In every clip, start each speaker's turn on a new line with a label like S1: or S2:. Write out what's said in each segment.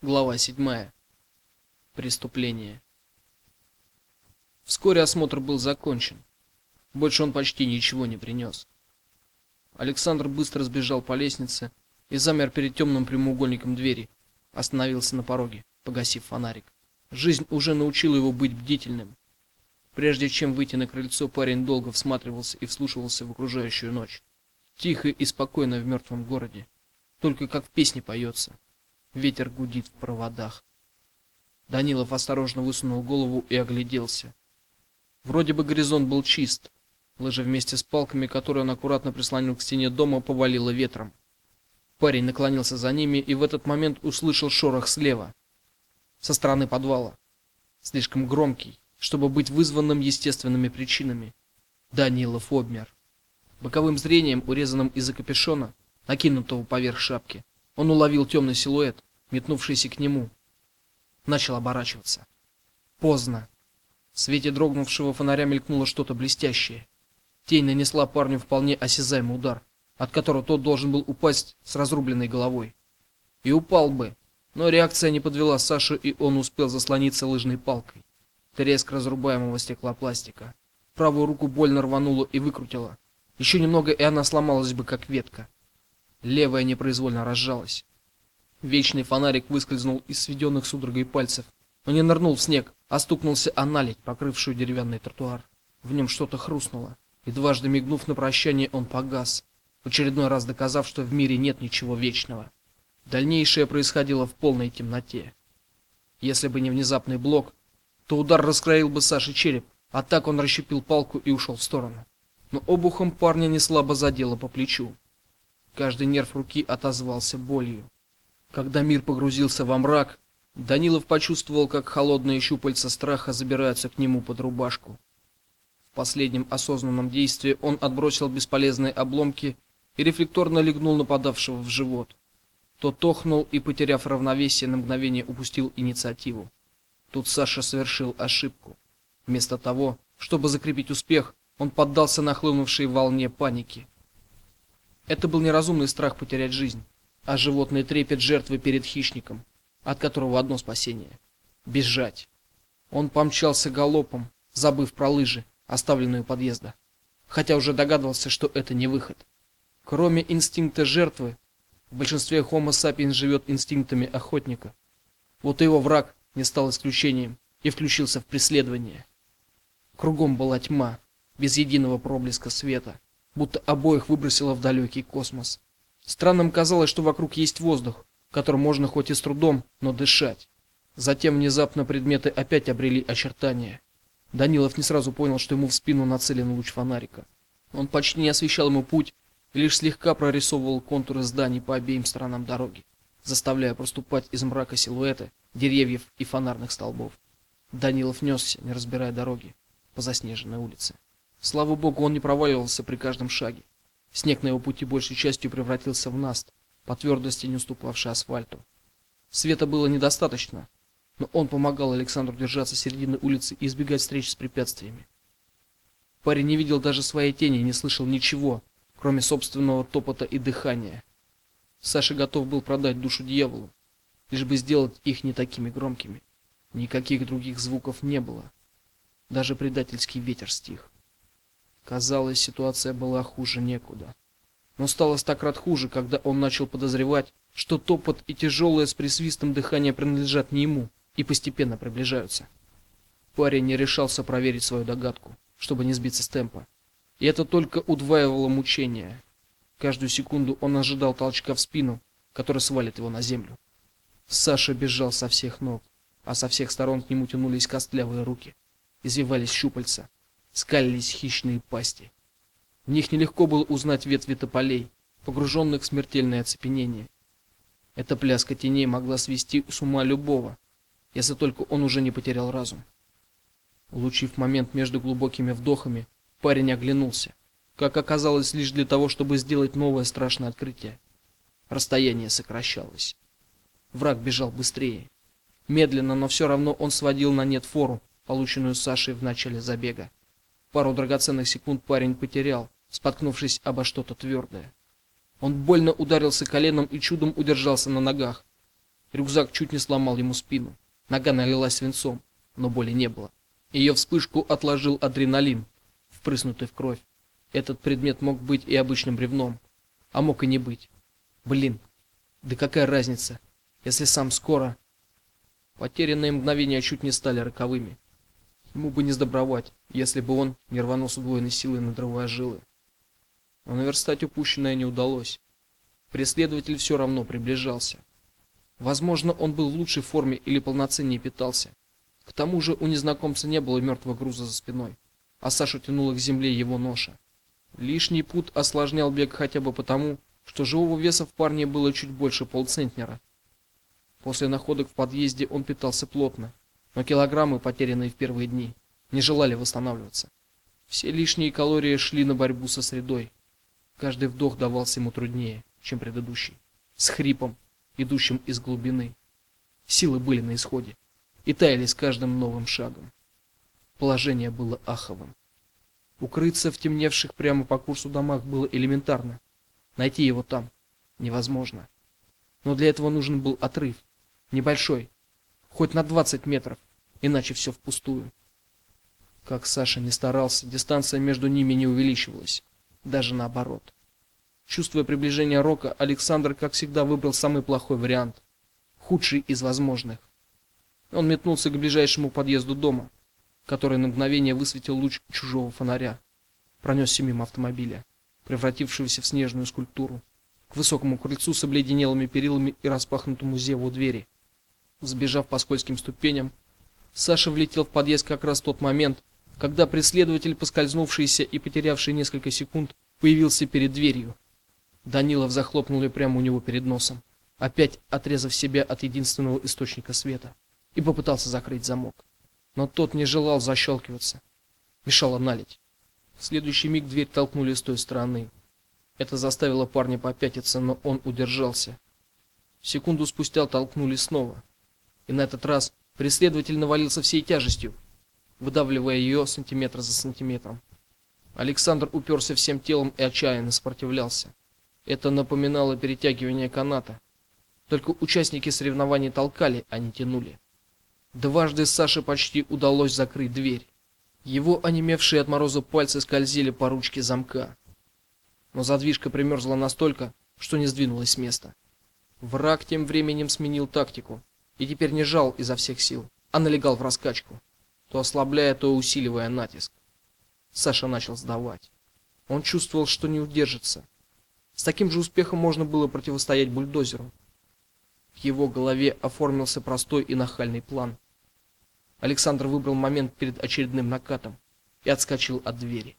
S1: Глава 7. Преступление. Вскоре осмотр был закончен. Больше он почти ничего не принес. Александр быстро сбежал по лестнице и замер перед темным прямоугольником двери, остановился на пороге, погасив фонарик. Жизнь уже научила его быть бдительным. Прежде чем выйти на крыльцо, парень долго всматривался и вслушивался в окружающую ночь. Тихо и спокойно в мертвом городе, только как в песне поется. Ветер гудит в проводах. Данилов осторожно высунул голову и огляделся. Вроде бы горизонт был чист. Лыжи вместе с палками, которые он аккуратно прислонил к стене дома, повалило ветром. Парень наклонился за ними и в этот момент услышал шорох слева, со стороны подвала. Слишком громкий, чтобы быть вызванным естественными причинами. Данилов обмер. Боковым зрением, урезанным из-за капюшона, накинутого поверх шапки, он уловил темный силуэт, метнувшийся к нему. Начал оборачиваться. Поздно. В свете дрогнувшего фонаря мелькнуло что-то блестящее. Тень нанесла парню вполне осязаемый удар, от которого тот должен был упасть с разрубленной головой. И упал бы, но реакция не подвела Сашу, и он успел заслониться лыжной палкой. Треск разрубаемого стеклопластика. Правую руку больно рвануло и выкрутило. Еще немного, и она сломалась бы как ветка. Левая непроизвольно разжалась. Вечный фонарик выскользнул из сведенных судорогой пальцев, но не нырнул в снег, а стукнулся о наледь, покрывшую деревянный тротуар. В нем что-то хрустнуло, и дважды мигнув на прощание, он погас, в очередной раз доказав, что в мире нет ничего вечного. Дальнейшее происходило в полной темноте. Если бы не внезапный блок, то удар раскроил бы Саше череп, а так он расщепил палку и ушел в сторону. Но обухом парня не слабо задело по плечу. Каждый нерв руки отозвался болью. Когда мир погрузился во мрак, Данилов почувствовал, как холодные щупальца страха забираются к нему под рубашку. В последнем осознанном действии он отбросил бесполезные обломки и рефлекторно легнул нападавшего в живот. Тот тохнул и, потеряв равновесие, на мгновение упустил инициативу. Тут Саша совершил ошибку. Вместо того, чтобы закрепить успех, он поддался нахлынувшей волне паники. Это был неразумный страх потерять жизнь, а животный трепет жертвы перед хищником, от которого одно спасение бежать. Он помчался галопом, забыв про лыжи, оставленные у подъезда, хотя уже догадывался, что это не выход. Кроме инстинкта жертвы, в большинстве Homo sapiens живет инстинктами охотника. Вот его враг не стал исключением и включился в преследование. Кругом была тьма, без единого проблеска света будто обоих выбросило в далекий космос. Странным казалось, что вокруг есть воздух, которым можно хоть и с трудом, но дышать. Затем внезапно предметы опять обрели очертания. Данилов не сразу понял, что ему в спину нацелен луч фонарика. Он почти не освещал ему путь, лишь слегка прорисовывал контуры зданий по обеим сторонам дороги, заставляя проступать из мрака силуэты деревьев и фонарных столбов. Данилов несся, не разбирая дороги, по заснеженной улице. Слава богу, он не проваливался при каждом шаге. Снег на его пути большей частью превратился в наст, по твердости не уступавший асфальту. Света было недостаточно, но он помогал Александру держаться середины улицы и избегать встреч с препятствиями. Парень не видел даже своей тени не слышал ничего, кроме собственного топота и дыхания. Саша готов был продать душу дьяволу, лишь бы сделать их не такими громкими. Никаких других звуков не было. Даже предательский ветер стих. Казалось, ситуация была хуже некуда. Но стало стократ хуже, когда он начал подозревать, что топот и тяжелое с присвистом дыхание принадлежат не ему и постепенно приближаются. Парень не решался проверить свою догадку, чтобы не сбиться с темпа. И это только удваивало мучения. Каждую секунду он ожидал толчка в спину, который свалит его на землю. Саша бежал со всех ног, а со всех сторон к нему тянулись костлявые руки, извивались щупальца, скалились хищные пасти. В них нелегко было узнать ветви тополей, погруженных в смертельное оцепенение. Эта пляска теней могла свести с ума любого, если только он уже не потерял разум. Улучив момент между глубокими вдохами, парень оглянулся, как оказалось, лишь для того, чтобы сделать новое страшное открытие. Расстояние сокращалось. Враг бежал быстрее. Медленно, но все равно он сводил на нет фору, полученную Сашей в начале забега. Пару драгоценных секунд парень потерял, споткнувшись обо что-то твердое. Он больно ударился коленом и чудом удержался на ногах. Рюкзак чуть не сломал ему спину. Нога налилась свинцом, но боли не было. Ее вспышку отложил адреналин, впрыснутый в кровь. Этот предмет мог быть и обычным бревном, а мог и не быть. Блин. Да какая разница, если сам скоро Потерянные мгновения чуть не стали роковыми. Ему бы не сдобровать, если бы он не рванул с удвоенной силой, надрывая жилы. Но наверстать упущенное не удалось. Преследователь все равно приближался. Возможно, он был в лучшей форме или полноценнее питался. К тому же у незнакомца не было мертвого груза за спиной, а Саша тянула к земле его ноша. Лишний путь осложнял бег хотя бы потому, что живого веса в парне было чуть больше полцентнера. После находок в подъезде он питался плотно, но килограммы, потерянные в первые дни, не желали восстанавливаться. Все лишние калории шли на борьбу со средой. Каждый вдох давался ему труднее, чем предыдущий, с хрипом, идущим из глубины. Силы были на исходе и таяли с каждым новым шагом. Положение было аховым. Укрыться в темневших прямо по курсу домах было элементарно. Найти его там невозможно. Но для этого нужен был отрыв, Небольшой, хоть на 20 метров, иначе все впустую. Как Саша не старался, дистанция между ними не увеличивалась, даже наоборот. Чувствуя приближение Рока, Александр, как всегда, выбрал самый плохой вариант, худший из возможных. Он метнулся к ближайшему подъезду дома, который на мгновение высветил луч чужого фонаря, пронесся мимо автомобиля, превратившегося в снежную скульптуру, к высокому крыльцу с обледенелыми перилами и распахнутому зеву двери. Сбежав по скользким ступеням, Саша влетел в подъезд как раз в тот момент, когда преследователь, поскользнувшийся и потерявший несколько секунд, появился перед дверью. Данилов захлопнул ее прямо у него перед носом, опять отрезав себя от единственного источника света, и попытался закрыть замок. Но тот не желал защелкиваться. Мешала наледь. В следующий миг дверь толкнули с той стороны. Это заставило парня попятиться, но он удержался. Секунду спустя толкнули снова и на этот раз преследователь навалился всей тяжестью, выдавливая ее сантиметр за сантиметром. Александр уперся всем телом и отчаянно сопротивлялся. Это напоминало перетягивание каната. Только участники соревнований толкали, а не тянули. Дважды Саше почти удалось закрыть дверь. Его онемевшие от мороза пальцы скользили по ручке замка. Но задвижка примерзла настолько, что не сдвинулась с места. Враг тем временем сменил тактику и теперь не жал изо всех сил, а налегал в раскачку, то ослабляя, то усиливая натиск. Саша начал сдавать. Он чувствовал, что не удержится. С таким же успехом можно было противостоять бульдозеру. В его голове оформился простой и нахальный план. Александр выбрал момент перед очередным накатом и отскочил от двери.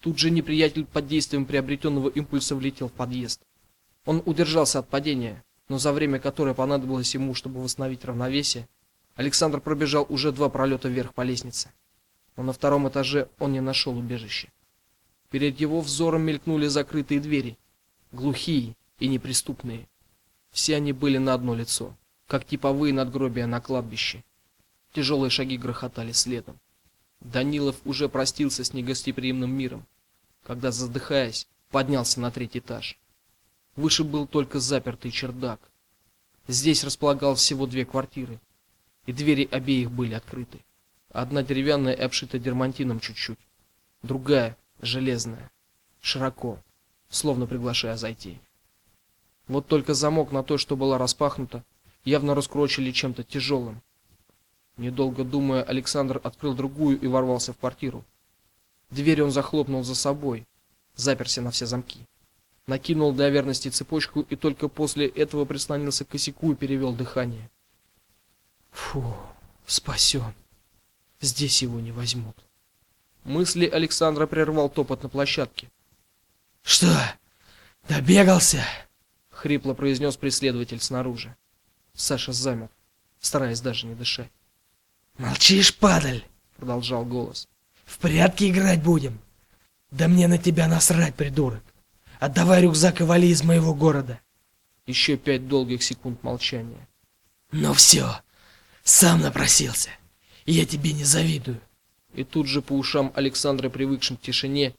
S1: Тут же неприятель под действием приобретенного импульса влетел в подъезд. Он удержался от падения, но за время, которое понадобилось ему, чтобы восстановить равновесие, Александр пробежал уже два пролета вверх по лестнице. Но на втором этаже он не нашел убежища. Перед его взором мелькнули закрытые двери, глухие и неприступные. Все они были на одно лицо, как типовые надгробия на кладбище. Тяжелые шаги грохотали следом. Данилов уже простился с негостеприимным миром, когда задыхаясь, поднялся на третий этаж. Выше был только запертый чердак. Здесь располагалось всего две квартиры, и двери обеих были открыты. Одна деревянная и обшита дермантином чуть-чуть, другая железная, широко, словно приглашая зайти. Вот только замок на той, что была распахнута, явно раскрочили чем-то тяжелым. Недолго думая, Александр открыл другую и ворвался в квартиру. Дверь он захлопнул за собой, заперся на все замки накинул для верности цепочку и только после этого прислонился к косяку и перевел дыхание. Фу, спасен. Здесь его не возьмут. Мысли Александра прервал топот на площадке. Что? Добегался? хрипло произнес преследователь снаружи. Саша замер, стараясь даже не дышать. Молчишь, падаль, продолжал голос. В прятки играть будем. Да мне на тебя насрать, придурок. Отдавай рюкзак и вали из моего города. Еще пять долгих секунд молчания. Ну все, сам напросился. Я тебе не завидую. И тут же по ушам Александра, привыкшим к тишине,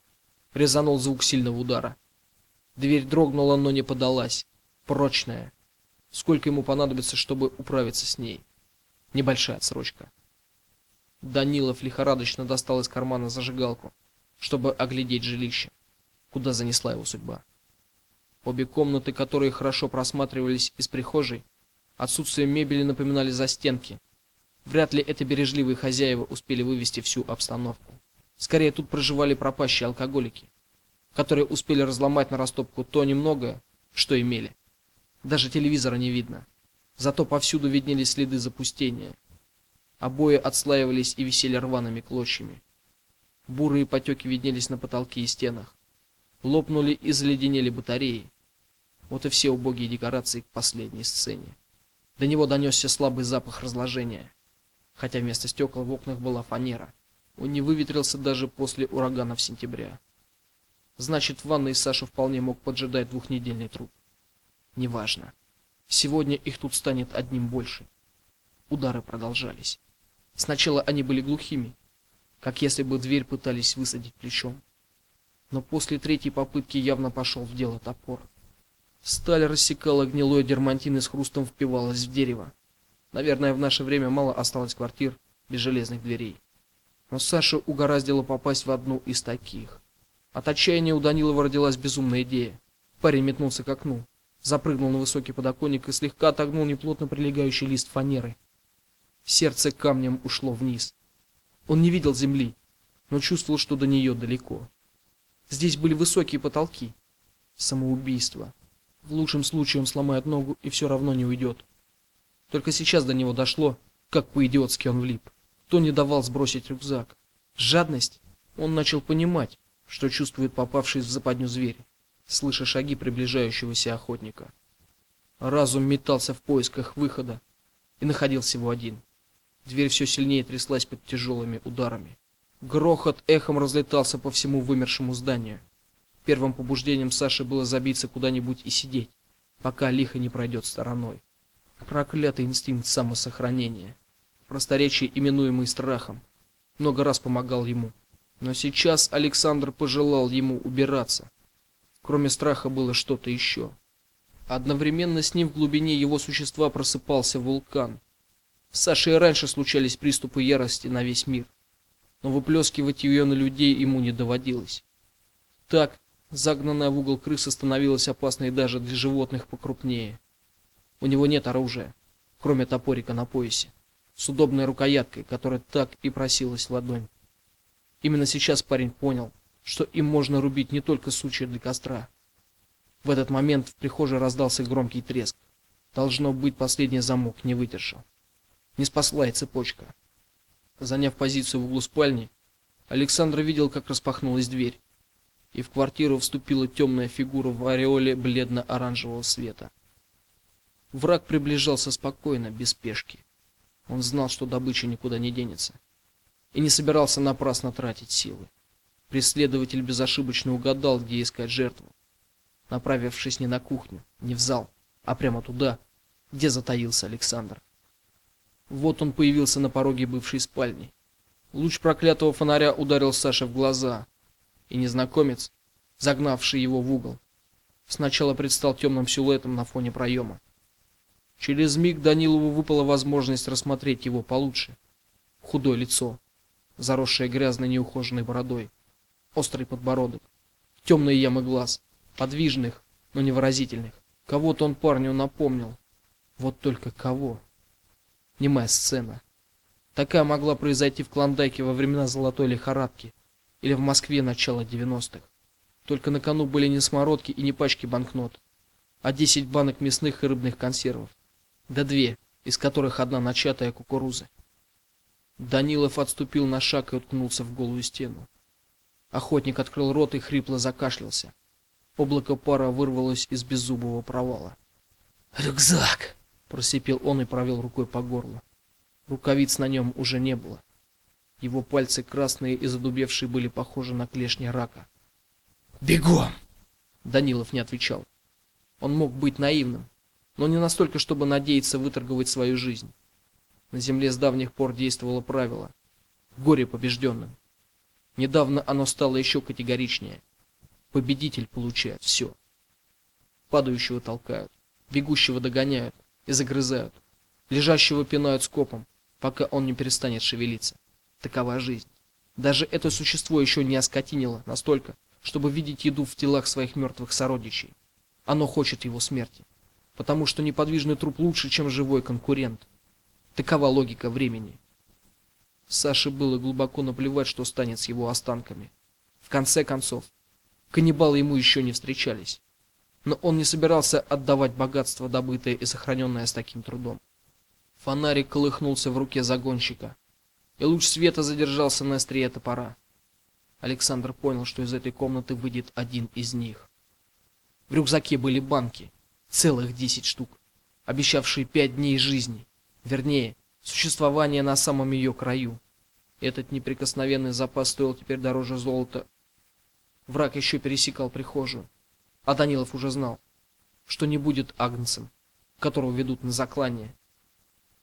S1: резанул звук сильного удара. Дверь дрогнула, но не подалась. Прочная. сколько ему понадобится, чтобы управиться с ней. Небольшая отсрочка. Данилов лихорадочно достал из кармана зажигалку, чтобы оглядеть жилище, куда занесла его судьба. Обе комнаты, которые хорошо просматривались из прихожей, отсутствием мебели напоминали застенки. Вряд ли это бережливые хозяева успели вывести всю обстановку. Скорее тут проживали пропащие алкоголики, которые успели разломать на растопку то немногое, что имели. Даже телевизора не видно. Зато повсюду виднелись следы запустения. Обои отслаивались и висели рваными клочьями. Бурые потеки виднелись на потолке и стенах. Лопнули и заледенели батареи. Вот и все убогие декорации к последней сцене. До него донесся слабый запах разложения, хотя вместо стекол в окнах была фанера. Он не выветрился даже после урагана в сентябре. Значит, в ванной Саша вполне мог поджидать двухнедельный труп. Неважно. Сегодня их тут станет одним больше. Удары продолжались. Сначала они были глухими, как если бы дверь пытались высадить плечом. Но после третьей попытки явно пошел в дело топор. Сталь рассекала гнилой дермантин и с хрустом впивалась в дерево. Наверное, в наше время мало осталось квартир без железных дверей. Но Саше угораздило попасть в одну из таких. От отчаяния у Данилова родилась безумная идея. Парень метнулся к окну, запрыгнул на высокий подоконник и слегка отогнул неплотно прилегающий лист фанеры. Сердце камнем ушло вниз. Он не видел земли, но чувствовал, что до нее далеко. Здесь были высокие потолки. Самоубийство. В лучшем случае он сломает ногу и все равно не уйдет. Только сейчас до него дошло, как по-идиотски он влип. Кто не давал сбросить рюкзак? Жадность. Он начал понимать, что чувствует попавший в западню зверь, слыша шаги приближающегося охотника. Разум метался в поисках выхода и находил всего один. Дверь все сильнее тряслась под тяжелыми ударами. Грохот эхом разлетался по всему вымершему зданию. Первым побуждением Саши было забиться куда-нибудь и сидеть, пока лихо не пройдет стороной. Проклятый инстинкт самосохранения, просторечие, именуемый страхом, много раз помогал ему. Но сейчас Александр пожелал ему убираться. Кроме страха было что-то еще. Одновременно с ним в глубине его существа просыпался вулкан. В Саше и раньше случались приступы ярости на весь мир, но выплескивать ее на людей ему не доводилось. Так, загнанная в угол крыса становилась опасной даже для животных покрупнее. У него нет оружия, кроме топорика на поясе, с удобной рукояткой, которая так и просилась в ладонь. Именно сейчас парень понял, что им можно рубить не только сучья для костра. В этот момент в прихожей раздался громкий треск. Должно быть, последний замок не выдержал. Не спасла и цепочка. Заняв позицию в углу спальни, Александр видел, как распахнулась дверь, и в квартиру вступила темная фигура в ореоле бледно-оранжевого света. Враг приближался спокойно, без спешки. Он знал, что добыча никуда не денется, и не собирался напрасно тратить силы. Преследователь безошибочно угадал, где искать жертву, направившись не на кухню, не в зал, а прямо туда, где затаился Александр. Вот он появился на пороге бывшей спальни. Луч проклятого фонаря ударил Саше в глаза, и незнакомец, загнавший его в угол, сначала предстал темным силуэтом на фоне проема. Через миг Данилову выпала возможность рассмотреть его получше. Худое лицо, заросшее грязной неухоженной бородой, острый подбородок, темные ямы глаз, подвижных, но невыразительных. Кого-то он парню напомнил. Вот только кого? Немая сцена. Такая могла произойти в Клондайке во времена золотой лихорадки или в Москве начала 90-х. Только на кону были не смородки и не пачки банкнот, а 10 банок мясных и рыбных консервов, да две, из которых одна начатая кукурузы. Данилов отступил на шаг и уткнулся в голую стену. Охотник открыл рот и хрипло закашлялся. Облако пара вырвалось из беззубого провала. "Рюкзак", просипел он и провел рукой по горлу. Рукавиц на нем уже не было. Его пальцы красные и задубевшие были похожи на клешни рака. "Бегом!" Данилов не отвечал. Он мог быть наивным, но не настолько, чтобы надеяться выторговать свою жизнь. На земле с давних пор действовало правило: горе побежденным. Недавно оно стало еще категоричнее. Победитель получает все. Падающего толкают, бегущего догоняют, и загрызают. Лежащего пинают скопом, пока он не перестанет шевелиться. Такова жизнь. Даже это существо еще не оскотинило настолько, чтобы видеть еду в телах своих мертвых сородичей. Оно хочет его смерти, потому что неподвижный труп лучше, чем живой конкурент. Такова логика времени. Саше было глубоко наплевать, что станет с его останками. В конце концов, каннибалы ему еще не встречались. Но он не собирался отдавать богатство, добытое и сохраненное с таким трудом. Фонарик колыхнулся в руке загонщика, и луч света задержался на острие топора. Александр понял, что из этой комнаты выйдет один из них. В рюкзаке были банки, целых десять штук, обещавшие пять дней жизни, вернее, существования на самом ее краю. Этот неприкосновенный запас стоил теперь дороже золота. Враг еще пересекал прихожую, а Данилов уже знал, что не будет агнцем, которого ведут на заклание.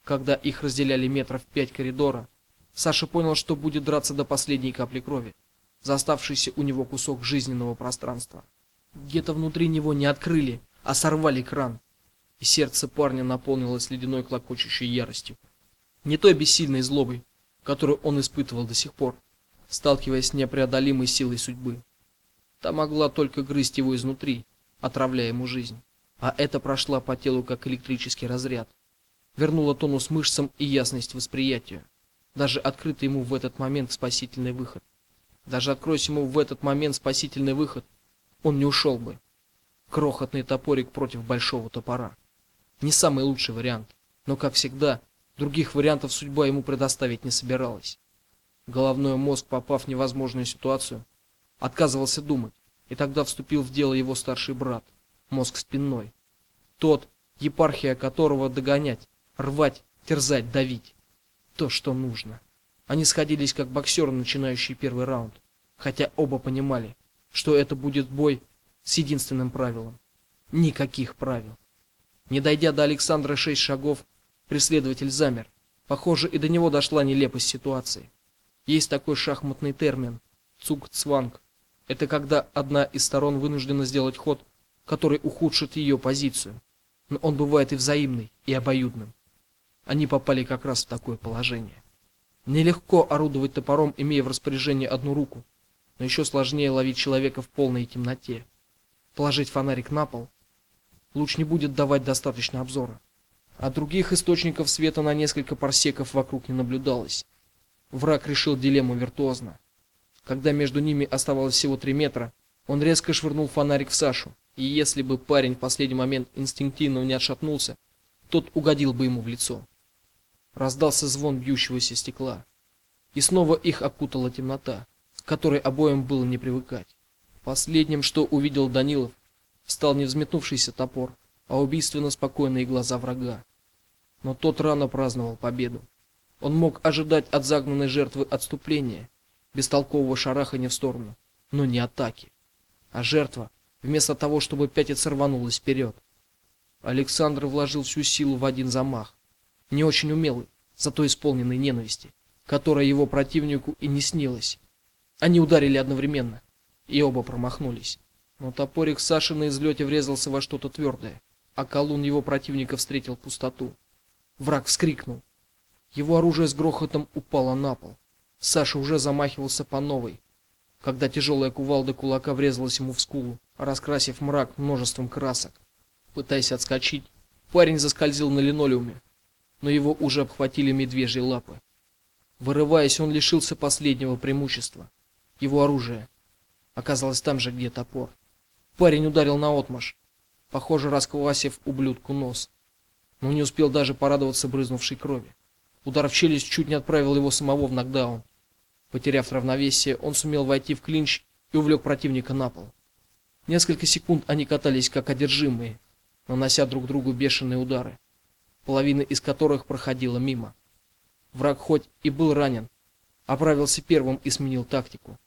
S1: Когда их разделяли метров пять коридора, Саша понял, что будет драться до последней капли крови, за оставшийся у него кусок жизненного пространства. Где-то внутри него не открыли, а сорвали кран, и сердце парня наполнилось ледяной клокочущей яростью. Не той бессильной злобой, которую он испытывал до сих пор, сталкиваясь с непреодолимой силой судьбы. Та могла только грызть его изнутри, отравляя ему жизнь, а это прошла по телу как электрический разряд, вернула тонус мышцам и ясность восприятию. Даже открытый ему в этот момент спасительный выход. Даже откройся ему в этот момент спасительный выход, он не ушел бы. Крохотный топорик против большого топора. Не самый лучший вариант, но как всегда, других вариантов судьба ему предоставить не собиралась. Головной мозг, попав в невозможную ситуацию, отказывался думать, и тогда вступил в дело его старший брат, мозг спинной. Тот, епархия которого догонять, рвать, терзать, давить. То, что нужно. Они сходились как боксеры, начинающие первый раунд, хотя оба понимали, что это будет бой с единственным правилом никаких правил. Не дойдя до Александра шесть шагов, преследователь замер. Похоже, и до него дошла нелепость ситуации. Есть такой шахматный термин цугцванг. Это когда одна из сторон вынуждена сделать ход, который ухудшит ее позицию. Но он бывает и взаимный, и обоюдным. Они попали как раз в такое положение. Нелегко орудовать топором, имея в распоряжении одну руку, но еще сложнее ловить человека в полной темноте. Положить фонарик на пол. Луч не будет давать достаточно обзора. А других источников света на несколько парсеков вокруг не наблюдалось. Враг решил дилемму виртуозно. Когда между ними оставалось всего три метра, он резко швырнул фонарик в Сашу, и если бы парень в последний момент инстинктивно не отшатнулся, тот угодил бы ему в лицо. Раздался звон бьющегося стекла, и снова их окутала темнота которой обоим было не привыкать. Последним, что увидел Данилов, стал не взметнувшийся топор, а убийственно спокойные глаза врага. Но тот рано праздновал победу. Он мог ожидать от загнанной жертвы отступления, бестолкового шарахания в сторону, но не атаки. А жертва, вместо того, чтобы пятиться, рванулась вперед. Александр вложил всю силу в один замах, не очень умелый, зато исполненный ненависти, которая его противнику и не снилась. Они ударили одновременно, и оба промахнулись. Но топорик Саши на излете врезался во что-то твердое, а колун его противника встретил пустоту. Враг вскрикнул. Его оружие с грохотом упало на пол. Саша уже замахивался по новой, когда тяжелая кувалда кулака врезалась ему в скулу, раскрасив мрак множеством красок. Пытаясь отскочить, парень заскользил на линолеуме, но его уже обхватили медвежьи лапы. Вырываясь, он лишился последнего преимущества его оружие. Оказалось там же, где топор. Парень ударил наотмашь, похоже, расквасив ублюдку нос. Но не успел даже порадоваться брызнувшей крови. Удар в челюсть чуть не отправил его самого в нокдаун. Потеряв равновесие, он сумел войти в клинч и увлек противника на пол. Несколько секунд они катались как одержимые, нанося друг другу бешеные удары, половина из которых проходила мимо. Враг хоть и был ранен, оправился первым и сменил тактику.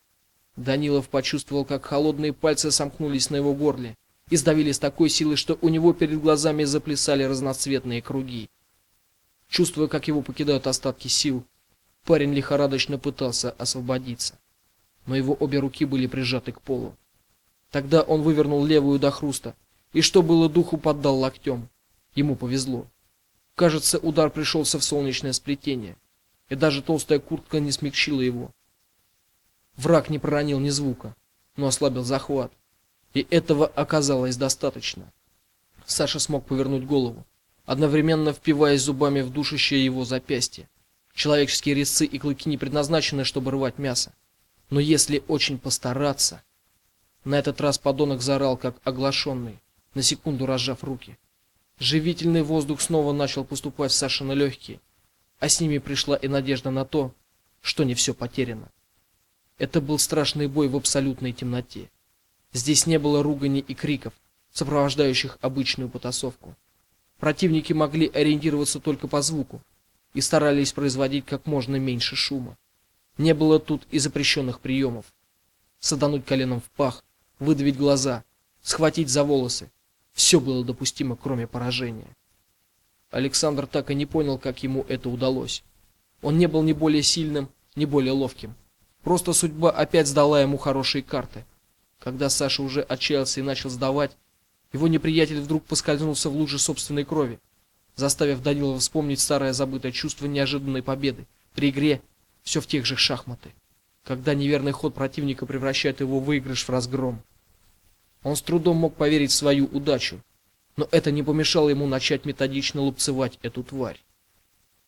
S1: Данилов почувствовал, как холодные пальцы сомкнулись на его горле и сдавили с такой силой, что у него перед глазами заплясали разноцветные круги. Чувствуя, как его покидают остатки сил, парень лихорадочно пытался освободиться, но его обе руки были прижаты к полу. Тогда он вывернул левую до хруста и что было духу поддал локтем. Ему повезло. Кажется, удар пришелся в солнечное сплетение, и даже толстая куртка не смягчила его. Враг не проронил ни звука, но ослабил захват, и этого оказалось достаточно. Саша смог повернуть голову, одновременно впиваясь зубами в душащее его запястье. Человеческие резцы и клыки не предназначены, чтобы рвать мясо. Но если очень постараться, на этот раз подонок заорал как оглашенный, на секунду разжав руки. Живительный воздух снова начал поступать в Сашины легкие, а с ними пришла и надежда на то, что не все потеряно. Это был страшный бой в абсолютной темноте. Здесь не было ругани и криков, сопровождающих обычную потасовку. Противники могли ориентироваться только по звуку и старались производить как можно меньше шума. Не было тут и запрещенных приемов. Садануть коленом в пах, выдавить глаза, схватить за волосы все было допустимо, кроме поражения. Александр так и не понял, как ему это удалось. Он не был ни более сильным, ни более ловким. Просто судьба опять сдала ему хорошие карты. Когда Саша уже отчаялся и начал сдавать, его неприятель вдруг поскользнулся в луже собственной крови, заставив Данилова вспомнить старое забытое чувство неожиданной победы при игре все в тех же шахматы, когда неверный ход противника превращает его выигрыш в разгром. Он с трудом мог поверить в свою удачу, но это не помешало ему начать методично лупцевать эту тварь.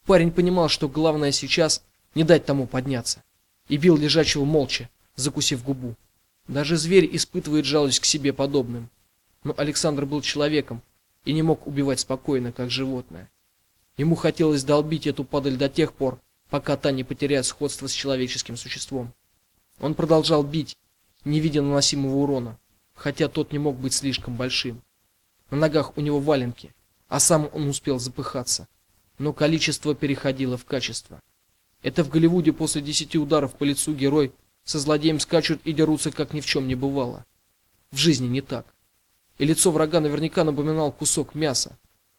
S1: Парень понимал, что главное сейчас не дать тому подняться, и бил лежачего молча, закусив губу. Даже зверь испытывает жалость к себе подобным. Но Александр был человеком и не мог убивать спокойно, как животное. Ему хотелось долбить эту падаль до тех пор, пока та не потеряет сходство с человеческим существом. Он продолжал бить, не видя наносимого урона, хотя тот не мог быть слишком большим. На ногах у него валенки, а сам он успел запыхаться, но количество переходило в качество. Это в Голливуде после десяти ударов по лицу герой со злодеем скачут и дерутся как ни в чем не бывало. В жизни не так. И лицо врага наверняка напоминал кусок мяса.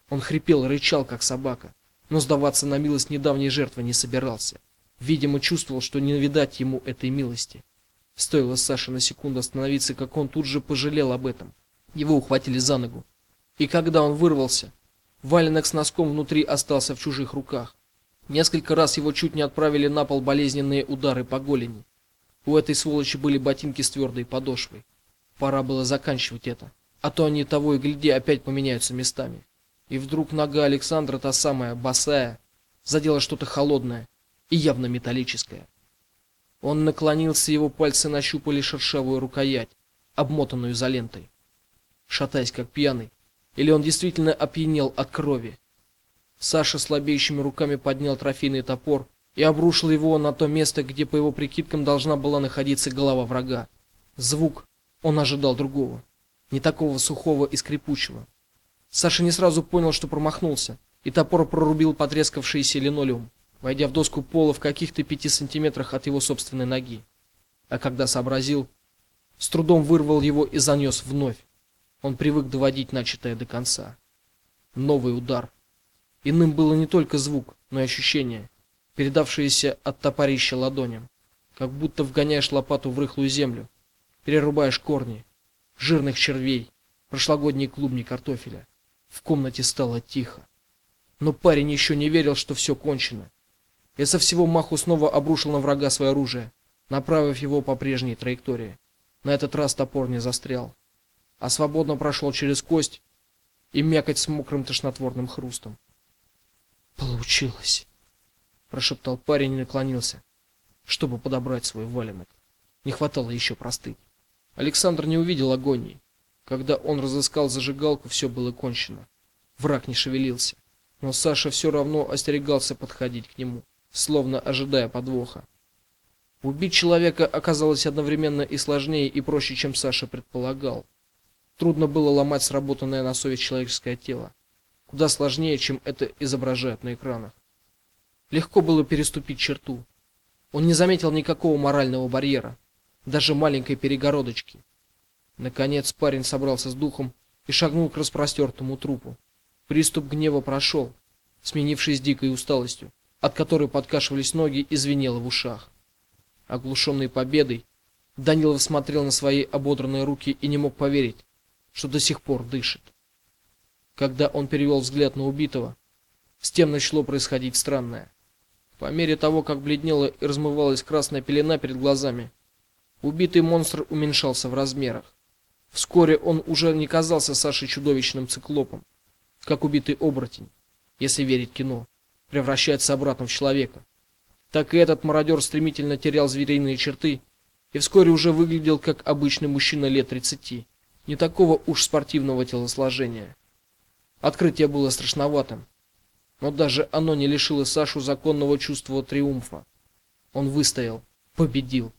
S1: Он хрипел рычал как собака, но сдаваться на милость недавней жертвы не собирался. Видимо, чувствовал, что не видать ему этой милости. Стоило Саше на секунду остановиться, как он тут же пожалел об этом. Его ухватили за ногу. И когда он вырвался, валенок с носком внутри остался в чужих руках. Несколько раз его чуть не отправили на пол болезненные удары по голени. У этой сволочи были ботинки с твердой подошвой. Пора было заканчивать это, а то они того и гляди опять поменяются местами. И вдруг нога Александра, та самая босая, задела что-то холодное и явно металлическое. Он наклонился, его пальцы нащупали шершавую рукоять, обмотанную изолентой. Шатаясь как пьяный, или он действительно опьянел от крови. Саша слабеющими руками поднял трофейный топор и обрушил его на то место, где по его прикидкам должна была находиться голова врага. Звук он ожидал другого, не такого сухого и скрипучего. Саша не сразу понял, что промахнулся, и топор прорубил потрескавшийся линолеум войдя в доску пола в каких-то пяти сантиметрах от его собственной ноги. А когда сообразил, с трудом вырвал его и занес вновь. Он привык доводить начатое до конца. Новый удар. Иным было не только звук, но и ощущение, передавшееся от топорища ладоням, как будто вгоняешь лопату в рыхлую землю, перерубаешь корни, жирных червей, прошлогодние клубни картофеля. В комнате стало тихо. Но парень еще не верил, что все кончено. Я со всего маху снова обрушил на врага свое оружие, направив его по прежней траектории. На этот раз топор не застрял, а свободно прошел через кость и мякоть с мокрым тошнотворным хрустом. Получилось, прошептал парень и наклонился, чтобы подобрать свой валенок. Не хватало еще простыть. Александр не увидел агонии. Когда он разыскал зажигалку, все было кончено. Враг не шевелился, но Саша все равно остерегался подходить к нему словно ожидая подвоха. Убить человека оказалось одновременно и сложнее, и проще, чем Саша предполагал. Трудно было ломать сработанное на совесть человеческое тело. Куда сложнее, чем это изображают на экранах. Легко было переступить черту. Он не заметил никакого морального барьера, даже маленькой перегородочки. Наконец парень собрался с духом и шагнул к распростертому трупу. Приступ гнева прошел, сменившись дикой усталостью от которой подкашивались ноги и звенело в ушах. Оглушенный победой, Данилов смотрел на свои ободранные руки и не мог поверить, что до сих пор дышит. Когда он перевел взгляд на убитого, с тем начало происходить странное. По мере того, как бледнела и размывалась красная пелена перед глазами, убитый монстр уменьшался в размерах. Вскоре он уже не казался Саше чудовищным циклопом, как убитый оборотень, если верить кино, превращается обратно в человека. Так и этот мародер стремительно терял звериные черты и вскоре уже выглядел как обычный мужчина лет тридцати, не такого уж спортивного телосложения. Открытие было страшноватым, но даже оно не лишило Сашу законного чувства триумфа. Он выстоял, победил.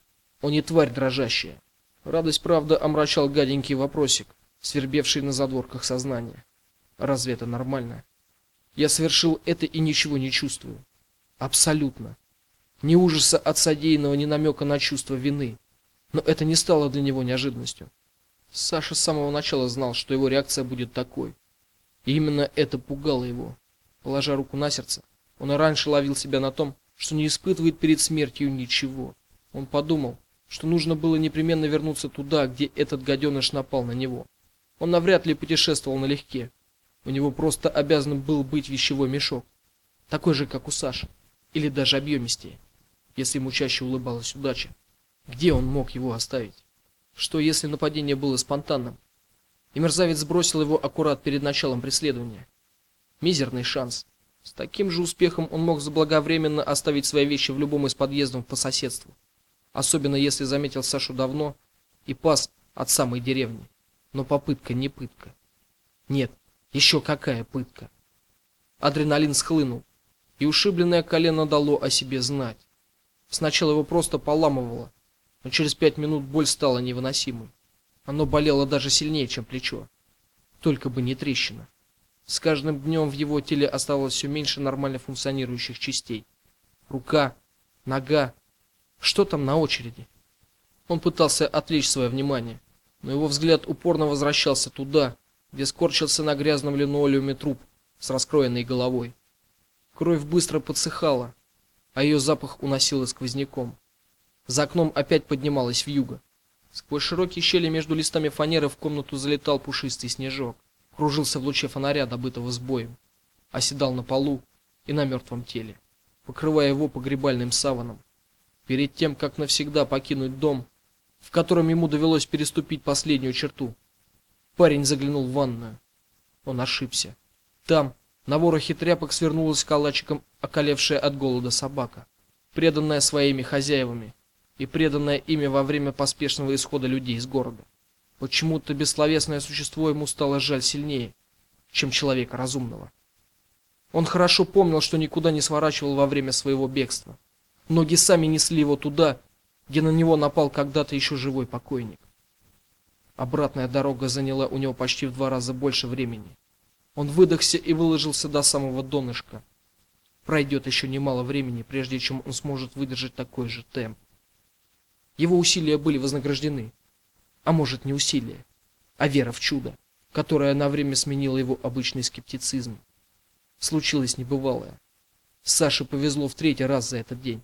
S1: Он не тварь дрожащая. Радость, правда, омрачал гаденький вопросик, свербевший на задворках сознания. Разве это нормально? Я совершил это и ничего не чувствую. Абсолютно. Ни ужаса от содеянного, ни намека на чувство вины. Но это не стало для него неожиданностью. Саша с самого начала знал, что его реакция будет такой. И именно это пугало его. Положа руку на сердце, он и раньше ловил себя на том, что не испытывает перед смертью ничего. Он подумал, что нужно было непременно вернуться туда, где этот гаденыш напал на него. Он навряд ли путешествовал налегке. У него просто обязан был быть вещевой мешок, такой же, как у Саши, или даже объемистее, если ему чаще улыбалась удача. Где он мог его оставить? Что если нападение было спонтанным? И мерзавец сбросил его аккурат перед началом преследования. Мизерный шанс. С таким же успехом он мог заблаговременно оставить свои вещи в любом из подъездов по соседству, особенно если заметил Сашу давно и пас от самой деревни. Но попытка не пытка. Нет, еще какая пытка. Адреналин схлынул, и ушибленное колено дало о себе знать. Сначала его просто поламывало, но через пять минут боль стала невыносимой. Оно болело даже сильнее, чем плечо. Только бы не трещина. С каждым днем в его теле оставалось все меньше нормально функционирующих частей. Рука, нога, что там на очереди? Он пытался отвлечь свое внимание, но его взгляд упорно возвращался туда, где скорчился на грязном линолеуме труп с раскроенной головой. Кровь быстро подсыхала, а ее запах уносило сквозняком. За окном опять поднималась вьюга. Сквозь широкие щели между листами фанеры в комнату залетал пушистый снежок кружился в луче фонаря, добытого с боем, оседал на полу и на мертвом теле, покрывая его погребальным саваном. Перед тем, как навсегда покинуть дом, в котором ему довелось переступить последнюю черту, парень заглянул в ванную. Он ошибся. Там, на ворохе тряпок, свернулась калачиком околевшая от голода собака, преданная своими хозяевами и преданная ими во время поспешного исхода людей из города. Почему-то бессловесное существо ему стало жаль сильнее, чем человека разумного. Он хорошо помнил, что никуда не сворачивал во время своего бегства. Ноги сами несли его туда, где на него напал когда-то еще живой покойник. Обратная дорога заняла у него почти в два раза больше времени. Он выдохся и выложился до самого донышка. Пройдет еще немало времени, прежде чем он сможет выдержать такой же темп. Его усилия были вознаграждены а может не усилие, а вера в чудо, которая на время сменила его обычный скептицизм. Случилось небывалое. Саше повезло в третий раз за этот день.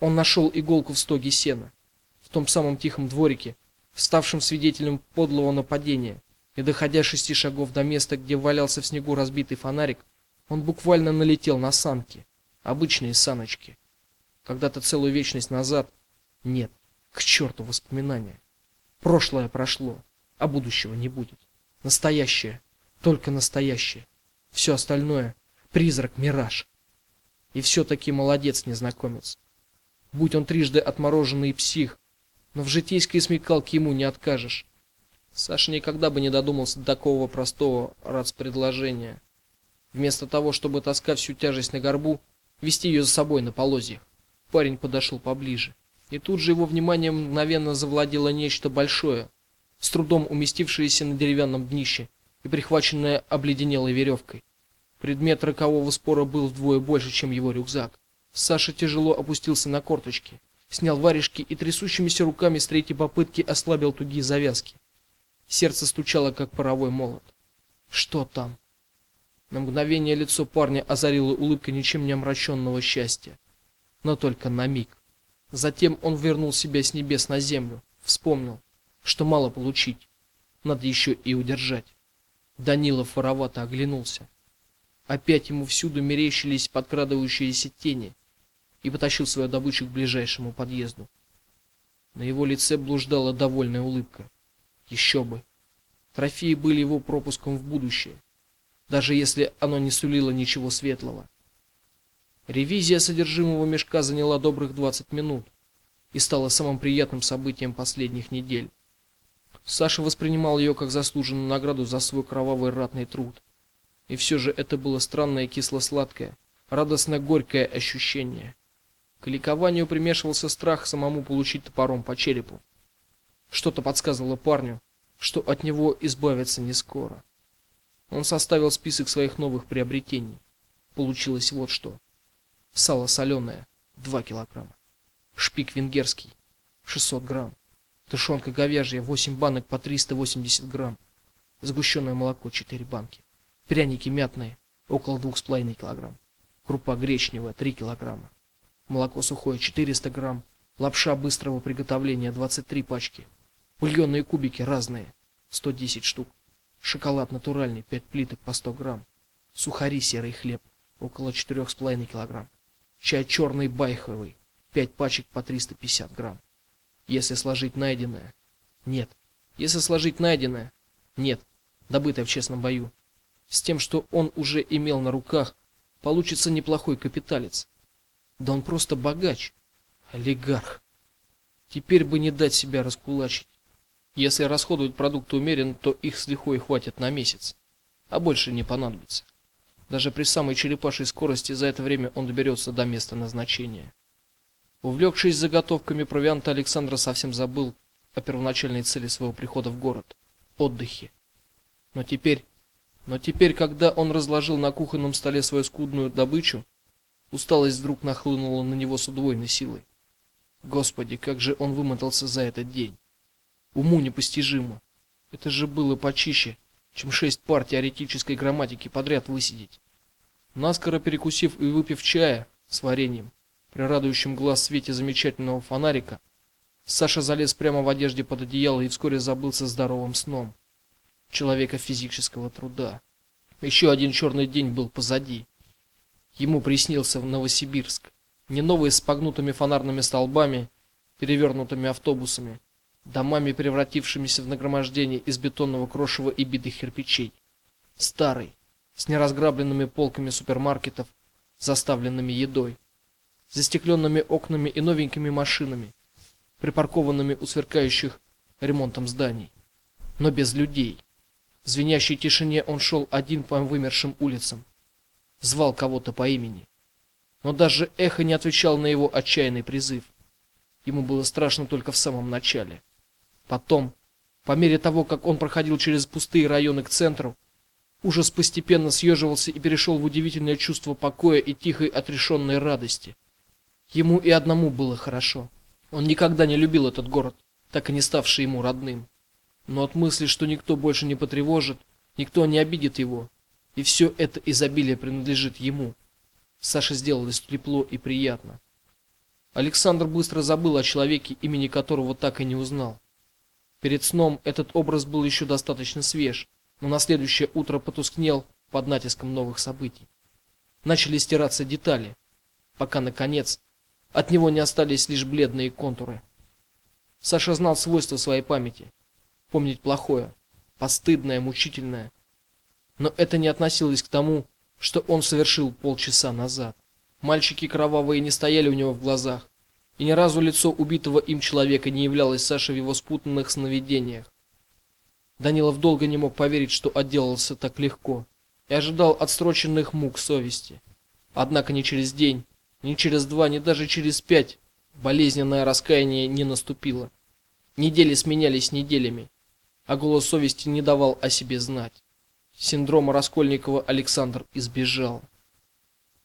S1: Он нашел иголку в стоге сена, в том самом тихом дворике, ставшем свидетелем подлого нападения. И доходя шести шагов до места, где валялся в снегу разбитый фонарик, он буквально налетел на санки, обычные саночки. Когда-то целую вечность назад, нет, к черту воспоминания. Прошлое прошло, а будущего не будет. Настоящее, только настоящее. Все остальное призрак, мираж. И все таки молодец незнакомец. Будь он трижды отмороженный псих, но в житейской смекалке ему не откажешь. Саша никогда бы не додумался до такого простого рац-предложения. Вместо того, чтобы таскать всю тяжесть на горбу, вести ее за собой на полозьях, парень подошел поближе. И тут же его вниманием мгновенно завладело нечто большое, с трудом уместившееся на деревянном днище и прихваченное обледенелой веревкой. Предмет рокового спора был вдвое больше, чем его рюкзак. Саша тяжело опустился на корточки, снял варежки и трясущимися руками с третьей попытки ослабил тугие завязки. Сердце стучало как паровой молот. Что там? На мгновение лицо парня озарила улыбка ничем не омраченного счастья, но только на миг. Затем он вернул себя с небес на землю, вспомнил, что мало получить, надо еще и удержать. Данилов воровато оглянулся. Опять ему всюду мерещились подкрадывающиеся тени, и потащил свою добычу к ближайшему подъезду. На его лице блуждала довольная улыбка. Еще бы. Трофеи были его пропуском в будущее, даже если оно не сулило ничего светлого. Ревизия содержимого мешка заняла добрых 20 минут и стала самым приятным событием последних недель. Саша воспринимал ее как заслуженную награду за свой кровавый ратный труд. И все же это было странное кисло-сладкое, радостно-горькое ощущение. К ликованию примешивался страх самому получить топором по черепу. Что-то подсказывало парню, что от него избавиться не скоро. Он составил список своих новых приобретений. Получилось вот что: сало соленое 2 килограмма, шпик венгерский 600 грамм, тушенка говяжья 8 банок по 380 грамм, сгущенное молоко 4 банки, пряники мятные около 2,5 килограмм, крупа гречневая 3 килограмма, молоко сухое 400 грамм, лапша быстрого приготовления 23 пачки, бульонные кубики разные 110 штук, шоколад натуральный 5 плиток по 100 грамм, сухари серый хлеб около 4,5 килограмм, чай черный байховый 5 пачек по 350 грамм. Если сложить найденное, нет. Если сложить найденное, нет, добытое в честном бою, с тем, что он уже имел на руках, получится неплохой капиталец. Да он просто богач, олигарх. Теперь бы не дать себя раскулачить. Если расходовать продукты умеренно, то их с лихвой хватит на месяц, а больше не понадобится. Даже при самой черепашьей скорости за это время он доберется до места назначения. Увлекшись заготовками провианта, Александр совсем забыл о первоначальной цели своего прихода в город отдыхе. Но теперь, но теперь, когда он разложил на кухонном столе свою скудную добычу, Усталость вдруг нахлынула на него с удвоенной силой. Господи, как же он вымотался за этот день. Уму непостижимо. Это же было почище, чем шесть пар теоретической грамматики подряд высидеть. Наскоро перекусив и выпив чая с вареньем, при радующем глаз свете замечательного фонарика, Саша залез прямо в одежде под одеяло и вскоре забылся здоровым сном человека физического труда. Еще один черный день был позади. Ему приснился в Новосибирск. Не новый с погнутыми фонарными столбами, перевернутыми автобусами, домами, превратившимися в нагромождение из бетонного крошева и битых кирпичей. Старый, с неразграбленными полками супермаркетов, заставленными едой, застекленными окнами и новенькими машинами, припаркованными у сверкающих ремонтом зданий, но без людей. В звенящей тишине он шел один по вымершим улицам звал кого-то по имени. Но даже эхо не отвечало на его отчаянный призыв. Ему было страшно только в самом начале. Потом, по мере того, как он проходил через пустые районы к центру, ужас постепенно съеживался и перешел в удивительное чувство покоя и тихой отрешенной радости. Ему и одному было хорошо. Он никогда не любил этот город, так и не ставший ему родным. Но от мысли, что никто больше не потревожит, никто не обидит его, и все это изобилие принадлежит ему. Саше сделалось тепло и приятно. Александр быстро забыл о человеке, имени которого так и не узнал. Перед сном этот образ был еще достаточно свеж, но на следующее утро потускнел под натиском новых событий. Начали стираться детали, пока наконец от него не остались лишь бледные контуры. Саша знал свойства своей памяти: помнить плохое, постыдное, мучительное, но это не относилось к тому, что он совершил полчаса назад. Мальчики кровавые не стояли у него в глазах, и ни разу лицо убитого им человека не являлось Саше в его спутанных сновидениях. Данилов долго не мог поверить, что отделался так легко, и ожидал отсроченных мук совести. Однако ни через день, ни через два, ни даже через пять болезненное раскаяние не наступило. Недели сменялись неделями, а голос совести не давал о себе знать. Синдрома Раскольникова Александр избежал.